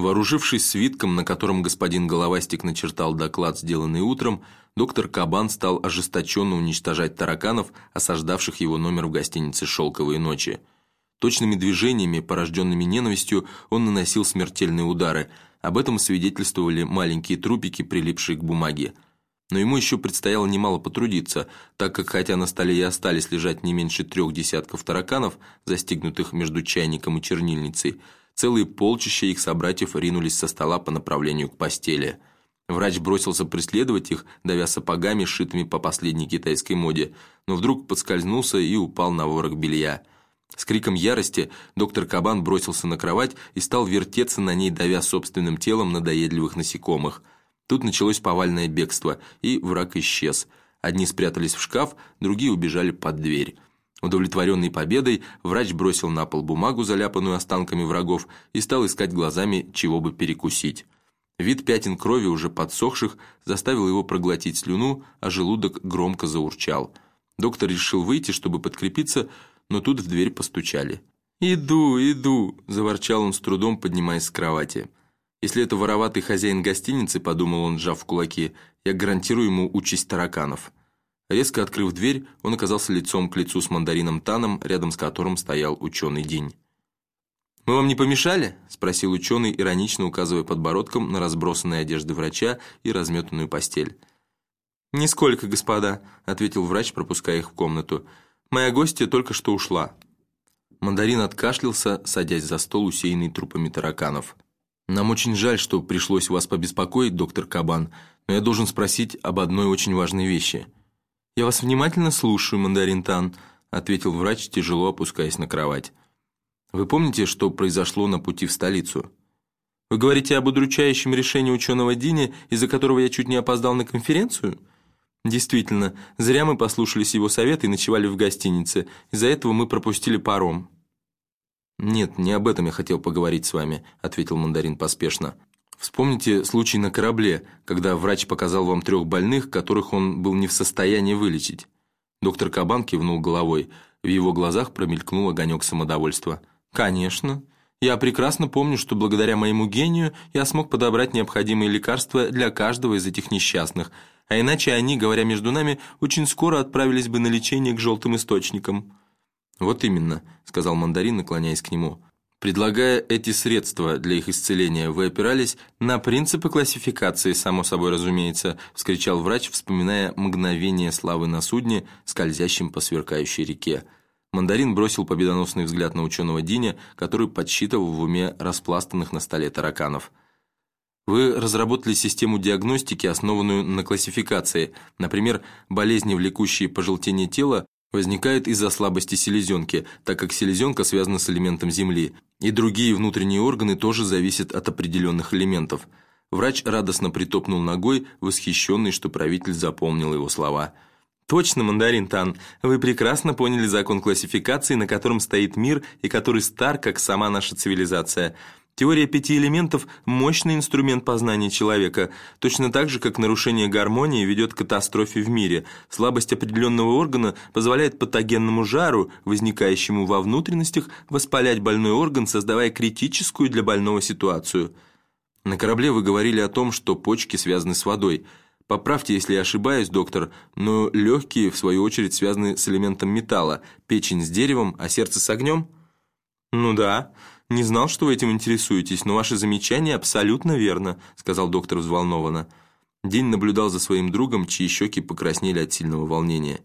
Вооружившись свитком, на котором господин Головастик начертал доклад, сделанный утром, доктор Кабан стал ожесточенно уничтожать тараканов, осаждавших его номер в гостинице «Шелковые ночи». Точными движениями, порожденными ненавистью, он наносил смертельные удары. Об этом свидетельствовали маленькие трупики, прилипшие к бумаге. Но ему еще предстояло немало потрудиться, так как хотя на столе и остались лежать не меньше трех десятков тараканов, застигнутых между чайником и чернильницей, целые полчища их собратьев ринулись со стола по направлению к постели. Врач бросился преследовать их, давя сапогами, сшитыми по последней китайской моде, но вдруг подскользнулся и упал на ворох белья. С криком ярости доктор Кабан бросился на кровать и стал вертеться на ней, давя собственным телом надоедливых насекомых. Тут началось повальное бегство, и враг исчез. Одни спрятались в шкаф, другие убежали под дверь. Удовлетворенный победой, врач бросил на пол бумагу, заляпанную останками врагов, и стал искать глазами, чего бы перекусить. Вид пятен крови, уже подсохших, заставил его проглотить слюну, а желудок громко заурчал. Доктор решил выйти, чтобы подкрепиться, но тут в дверь постучали. «Иду, иду!» – заворчал он с трудом, поднимаясь с кровати. «Если это вороватый хозяин гостиницы», – подумал он, сжав кулаки, – «я гарантирую ему участь тараканов». Резко открыв дверь, он оказался лицом к лицу с мандарином Таном, рядом с которым стоял ученый День. «Мы вам не помешали?» – спросил ученый, иронично указывая подбородком на разбросанные одежды врача и разметанную постель. «Нисколько, господа», – ответил врач, пропуская их в комнату. Моя гостья только что ушла». Мандарин откашлялся, садясь за стол, усеянный трупами тараканов. «Нам очень жаль, что пришлось вас побеспокоить, доктор Кабан, но я должен спросить об одной очень важной вещи». «Я вас внимательно слушаю, Мандарин Тан», ответил врач, тяжело опускаясь на кровать. «Вы помните, что произошло на пути в столицу?» «Вы говорите об удручающем решении ученого Дини, из-за которого я чуть не опоздал на конференцию?» Действительно, зря мы послушались его совета и ночевали в гостинице. Из-за этого мы пропустили паром. «Нет, не об этом я хотел поговорить с вами», — ответил мандарин поспешно. «Вспомните случай на корабле, когда врач показал вам трех больных, которых он был не в состоянии вылечить». Доктор Кабан кивнул головой. В его глазах промелькнул огонек самодовольства. «Конечно. Я прекрасно помню, что благодаря моему гению я смог подобрать необходимые лекарства для каждого из этих несчастных, а иначе они, говоря между нами, очень скоро отправились бы на лечение к желтым источникам». «Вот именно», — сказал мандарин, наклоняясь к нему. «Предлагая эти средства для их исцеления, вы опирались на принципы классификации, само собой разумеется», — вскричал врач, вспоминая мгновение славы на судне, скользящем по сверкающей реке. Мандарин бросил победоносный взгляд на ученого Диня, который подсчитывал в уме распластанных на столе тараканов. Вы разработали систему диагностики, основанную на классификации. Например, болезни, влекущие пожелтение тела, возникают из-за слабости селезенки, так как селезенка связана с элементом Земли, и другие внутренние органы тоже зависят от определенных элементов. Врач радостно притопнул ногой, восхищенный, что правитель запомнил его слова. «Точно, мандарин Тан, вы прекрасно поняли закон классификации, на котором стоит мир и который стар, как сама наша цивилизация». Теория пяти элементов – мощный инструмент познания человека, точно так же, как нарушение гармонии ведет к катастрофе в мире. Слабость определенного органа позволяет патогенному жару, возникающему во внутренностях, воспалять больной орган, создавая критическую для больного ситуацию. На корабле вы говорили о том, что почки связаны с водой. Поправьте, если я ошибаюсь, доктор, но легкие, в свою очередь, связаны с элементом металла, печень с деревом, а сердце с огнем? Ну да. «Не знал, что вы этим интересуетесь, но ваше замечание абсолютно верно», сказал доктор взволнованно. День наблюдал за своим другом, чьи щеки покраснели от сильного волнения.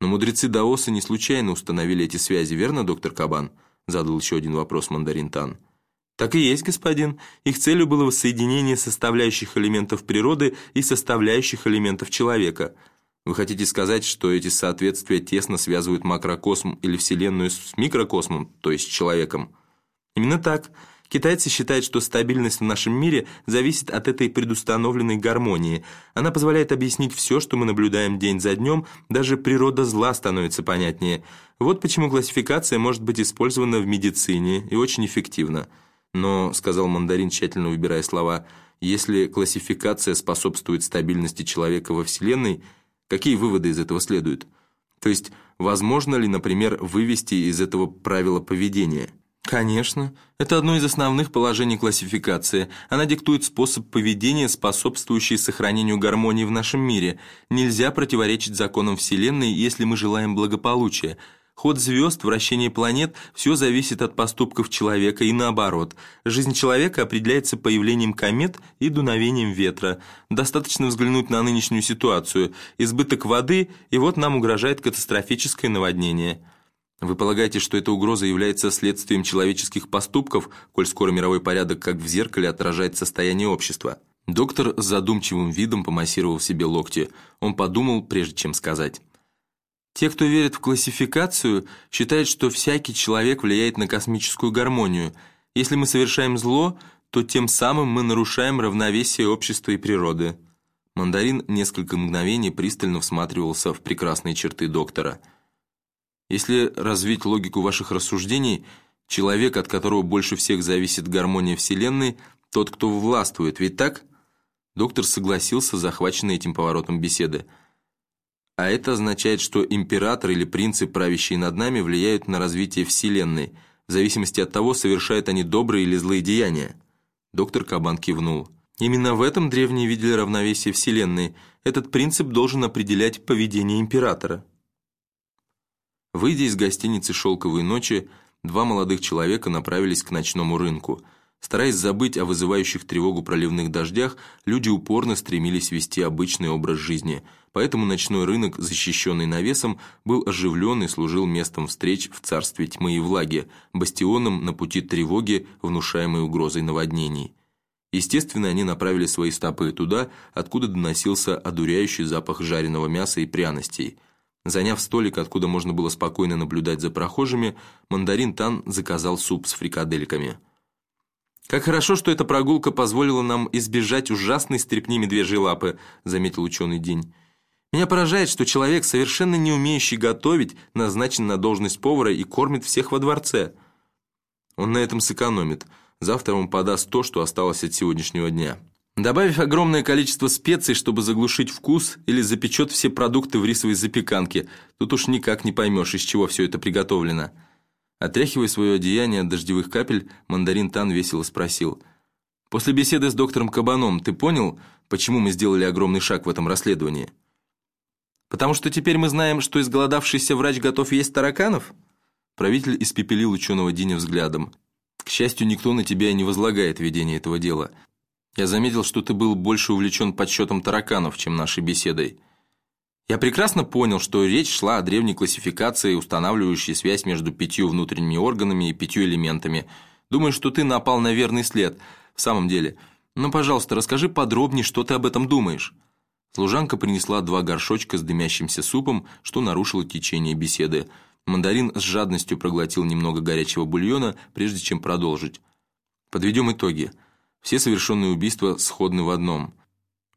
«Но мудрецы Даоса не случайно установили эти связи, верно, доктор Кабан?» задал еще один вопрос мандарин Тан. «Так и есть, господин. Их целью было воссоединение составляющих элементов природы и составляющих элементов человека. Вы хотите сказать, что эти соответствия тесно связывают макрокосм или Вселенную с микрокосмом, то есть человеком?» Именно так. Китайцы считают, что стабильность в нашем мире зависит от этой предустановленной гармонии. Она позволяет объяснить все, что мы наблюдаем день за днем, даже природа зла становится понятнее. Вот почему классификация может быть использована в медицине и очень эффективно. Но, сказал мандарин, тщательно выбирая слова, если классификация способствует стабильности человека во Вселенной, какие выводы из этого следуют? То есть, возможно ли, например, вывести из этого правила поведения? Конечно. Это одно из основных положений классификации. Она диктует способ поведения, способствующий сохранению гармонии в нашем мире. Нельзя противоречить законам Вселенной, если мы желаем благополучия. Ход звезд, вращение планет – все зависит от поступков человека и наоборот. Жизнь человека определяется появлением комет и дуновением ветра. Достаточно взглянуть на нынешнюю ситуацию. Избыток воды, и вот нам угрожает катастрофическое наводнение. Вы полагаете, что эта угроза является следствием человеческих поступков, коль скоро мировой порядок как в зеркале отражает состояние общества? Доктор с задумчивым видом помассировал себе локти. Он подумал, прежде чем сказать. Те, кто верит в классификацию, считают, что всякий человек влияет на космическую гармонию. Если мы совершаем зло, то тем самым мы нарушаем равновесие общества и природы. Мандарин несколько мгновений пристально всматривался в прекрасные черты доктора – если развить логику ваших рассуждений, человек, от которого больше всех зависит гармония Вселенной, тот, кто властвует, ведь так? Доктор согласился, захваченный этим поворотом беседы. А это означает, что император или принцы, правящие над нами, влияют на развитие Вселенной, в зависимости от того, совершают они добрые или злые деяния. Доктор Кабан кивнул. Именно в этом древние видели равновесие Вселенной. Этот принцип должен определять поведение императора. Выйдя из гостиницы «Шелковые ночи», два молодых человека направились к ночному рынку. Стараясь забыть о вызывающих тревогу проливных дождях, люди упорно стремились вести обычный образ жизни, поэтому ночной рынок, защищенный навесом, был оживлен и служил местом встреч в царстве тьмы и влаги, бастионом на пути тревоги, внушаемой угрозой наводнений. Естественно, они направили свои стопы туда, откуда доносился одуряющий запах жареного мяса и пряностей – Заняв столик, откуда можно было спокойно наблюдать за прохожими, мандарин Тан заказал суп с фрикадельками. «Как хорошо, что эта прогулка позволила нам избежать ужасной стрепни медвежьей лапы», заметил ученый День. «Меня поражает, что человек, совершенно не умеющий готовить, назначен на должность повара и кормит всех во дворце. Он на этом сэкономит. Завтра он подаст то, что осталось от сегодняшнего дня». Добавив огромное количество специй, чтобы заглушить вкус, или запечет все продукты в рисовой запеканке, тут уж никак не поймешь, из чего все это приготовлено. Отряхивая свое одеяние от дождевых капель, мандарин Тан весело спросил. «После беседы с доктором Кабаном ты понял, почему мы сделали огромный шаг в этом расследовании?» «Потому что теперь мы знаем, что изголодавшийся врач готов есть тараканов?» Правитель испепелил ученого Диня взглядом. «К счастью, никто на тебя не возлагает ведение этого дела». Я заметил, что ты был больше увлечен подсчетом тараканов, чем нашей беседой. Я прекрасно понял, что речь шла о древней классификации, устанавливающей связь между пятью внутренними органами и пятью элементами. Думаю, что ты напал на верный след. В самом деле. Ну, пожалуйста, расскажи подробнее, что ты об этом думаешь». Служанка принесла два горшочка с дымящимся супом, что нарушило течение беседы. Мандарин с жадностью проглотил немного горячего бульона, прежде чем продолжить. Подведем итоги. Все совершенные убийства сходны в одном.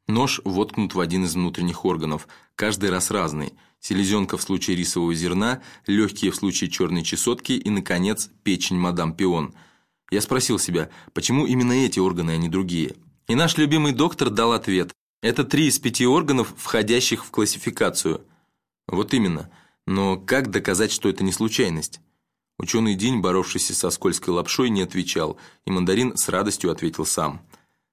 Нож воткнут в один из внутренних органов, каждый раз разный. Селезенка в случае рисового зерна, легкие в случае черной чесотки и, наконец, печень мадам Пион. Я спросил себя, почему именно эти органы, а не другие? И наш любимый доктор дал ответ. Это три из пяти органов, входящих в классификацию. Вот именно. Но как доказать, что это не случайность? Ученый День, боровшийся со скользкой лапшой, не отвечал, и мандарин с радостью ответил сам.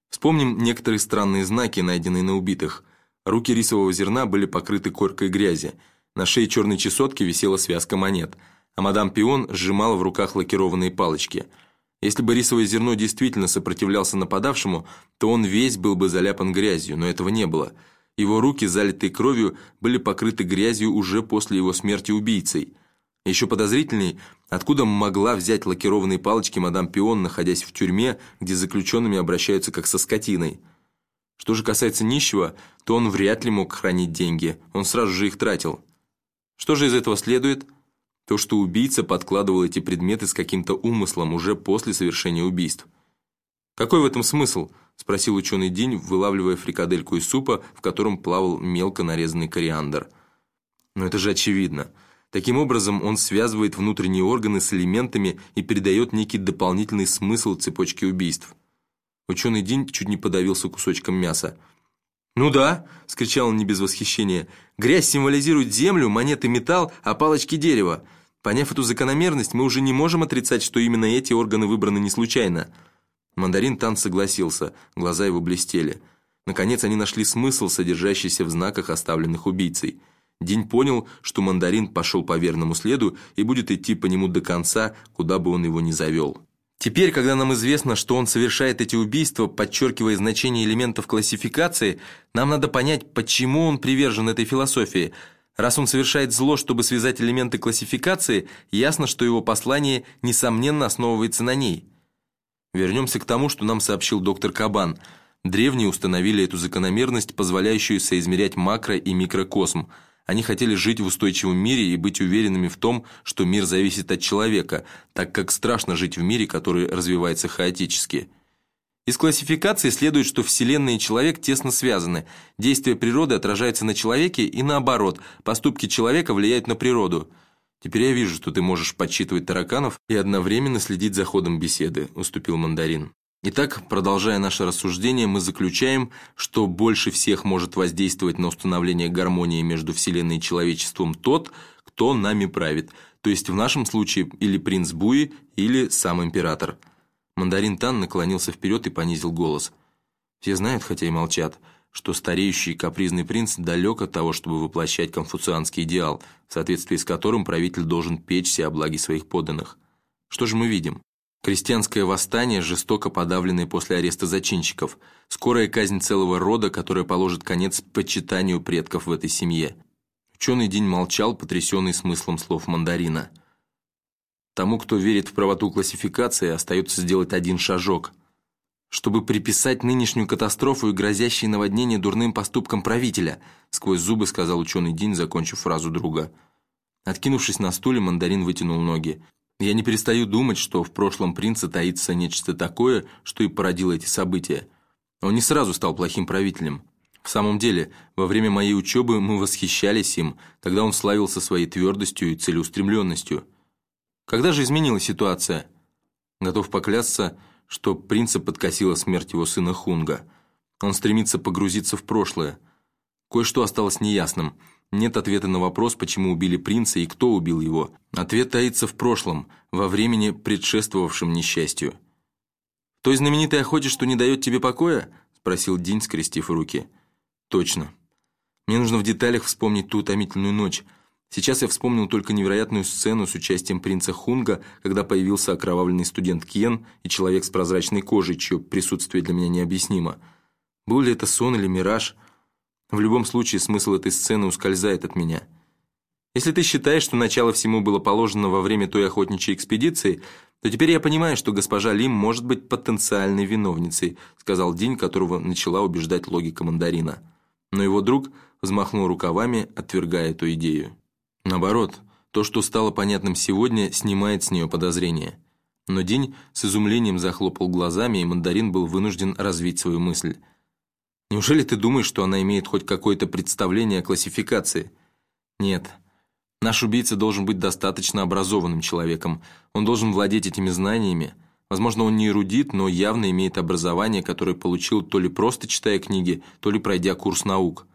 Вспомним некоторые странные знаки, найденные на убитых. Руки рисового зерна были покрыты коркой грязи, на шее черной чесотки висела связка монет, а мадам Пион сжимала в руках лакированные палочки. Если бы рисовое зерно действительно сопротивлялся нападавшему, то он весь был бы заляпан грязью, но этого не было. Его руки, залитые кровью, были покрыты грязью уже после его смерти убийцей – еще подозрительней, откуда могла взять лакированные палочки мадам Пион, находясь в тюрьме, где заключенными обращаются как со скотиной. Что же касается нищего, то он вряд ли мог хранить деньги, он сразу же их тратил. Что же из этого следует? То, что убийца подкладывал эти предметы с каким-то умыслом уже после совершения убийств. «Какой в этом смысл?» – спросил ученый День, вылавливая фрикадельку из супа, в котором плавал мелко нарезанный кориандр. «Но это же очевидно». Таким образом, он связывает внутренние органы с элементами и передает некий дополнительный смысл цепочки убийств. Ученый Дин чуть не подавился кусочком мяса. «Ну да», — скричал он не без восхищения, — «грязь символизирует землю, монеты — металл, а палочки — дерево. Поняв эту закономерность, мы уже не можем отрицать, что именно эти органы выбраны не случайно. Мандарин Тан согласился, глаза его блестели. Наконец они нашли смысл, содержащийся в знаках, оставленных убийцей. День понял, что мандарин пошел по верному следу и будет идти по нему до конца, куда бы он его ни завел. Теперь, когда нам известно, что он совершает эти убийства, подчеркивая значение элементов классификации, нам надо понять, почему он привержен этой философии – Раз он совершает зло, чтобы связать элементы классификации, ясно, что его послание, несомненно, основывается на ней. Вернемся к тому, что нам сообщил доктор Кабан. Древние установили эту закономерность, позволяющую соизмерять макро- и микрокосм. Они хотели жить в устойчивом мире и быть уверенными в том, что мир зависит от человека, так как страшно жить в мире, который развивается хаотически. Из классификации следует, что Вселенная и человек тесно связаны. Действие природы отражается на человеке и наоборот, поступки человека влияют на природу. Теперь я вижу, что ты можешь подсчитывать тараканов и одновременно следить за ходом беседы, уступил мандарин. Итак, продолжая наше рассуждение, мы заключаем, что больше всех может воздействовать на установление гармонии между Вселенной и человечеством тот, кто нами правит, то есть в нашем случае или принц Буи, или сам император – Мандарин Тан наклонился вперед и понизил голос. Все знают, хотя и молчат, что стареющий капризный принц далек от того, чтобы воплощать конфуцианский идеал, в соответствии с которым правитель должен печься о благе своих подданных. Что же мы видим? Крестьянское восстание, жестоко подавленное после ареста зачинщиков, скорая казнь целого рода, которая положит конец почитанию предков в этой семье. Ученый день молчал, потрясенный смыслом слов мандарина – Тому, кто верит в правоту классификации, остается сделать один шажок. Чтобы приписать нынешнюю катастрофу и грозящие наводнения дурным поступкам правителя, сквозь зубы сказал ученый Дин, закончив фразу друга. Откинувшись на стуле, мандарин вытянул ноги. Я не перестаю думать, что в прошлом принца таится нечто такое, что и породило эти события. Он не сразу стал плохим правителем. В самом деле, во время моей учебы мы восхищались им, тогда он славился своей твердостью и целеустремленностью – когда же изменилась ситуация? Готов поклясться, что принца подкосила смерть его сына Хунга. Он стремится погрузиться в прошлое. Кое-что осталось неясным. Нет ответа на вопрос, почему убили принца и кто убил его. Ответ таится в прошлом, во времени, предшествовавшем несчастью. «Той знаменитой охоте, что не дает тебе покоя?» – спросил Динь, скрестив руки. «Точно. Мне нужно в деталях вспомнить ту утомительную ночь – Сейчас я вспомнил только невероятную сцену с участием принца Хунга, когда появился окровавленный студент Кен и человек с прозрачной кожей, чье присутствие для меня необъяснимо. Был ли это сон или мираж? В любом случае, смысл этой сцены ускользает от меня. Если ты считаешь, что начало всему было положено во время той охотничьей экспедиции, то теперь я понимаю, что госпожа Лим может быть потенциальной виновницей, сказал День, которого начала убеждать логика мандарина. Но его друг взмахнул рукавами, отвергая эту идею. Наоборот, то, что стало понятным сегодня, снимает с нее подозрения. Но День с изумлением захлопал глазами, и мандарин был вынужден развить свою мысль. «Неужели ты думаешь, что она имеет хоть какое-то представление о классификации?» «Нет. Наш убийца должен быть достаточно образованным человеком. Он должен владеть этими знаниями. Возможно, он не эрудит, но явно имеет образование, которое получил то ли просто читая книги, то ли пройдя курс наук».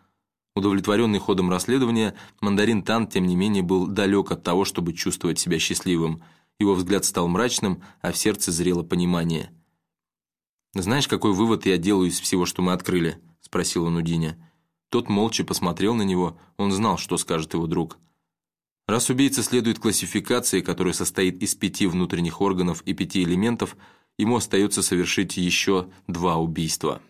Удовлетворенный ходом расследования, мандарин Тан, тем не менее, был далек от того, чтобы чувствовать себя счастливым. Его взгляд стал мрачным, а в сердце зрело понимание. «Знаешь, какой вывод я делаю из всего, что мы открыли?» – спросил он у Диня. Тот молча посмотрел на него, он знал, что скажет его друг. Раз убийца следует классификации, которая состоит из пяти внутренних органов и пяти элементов, ему остается совершить еще два убийства –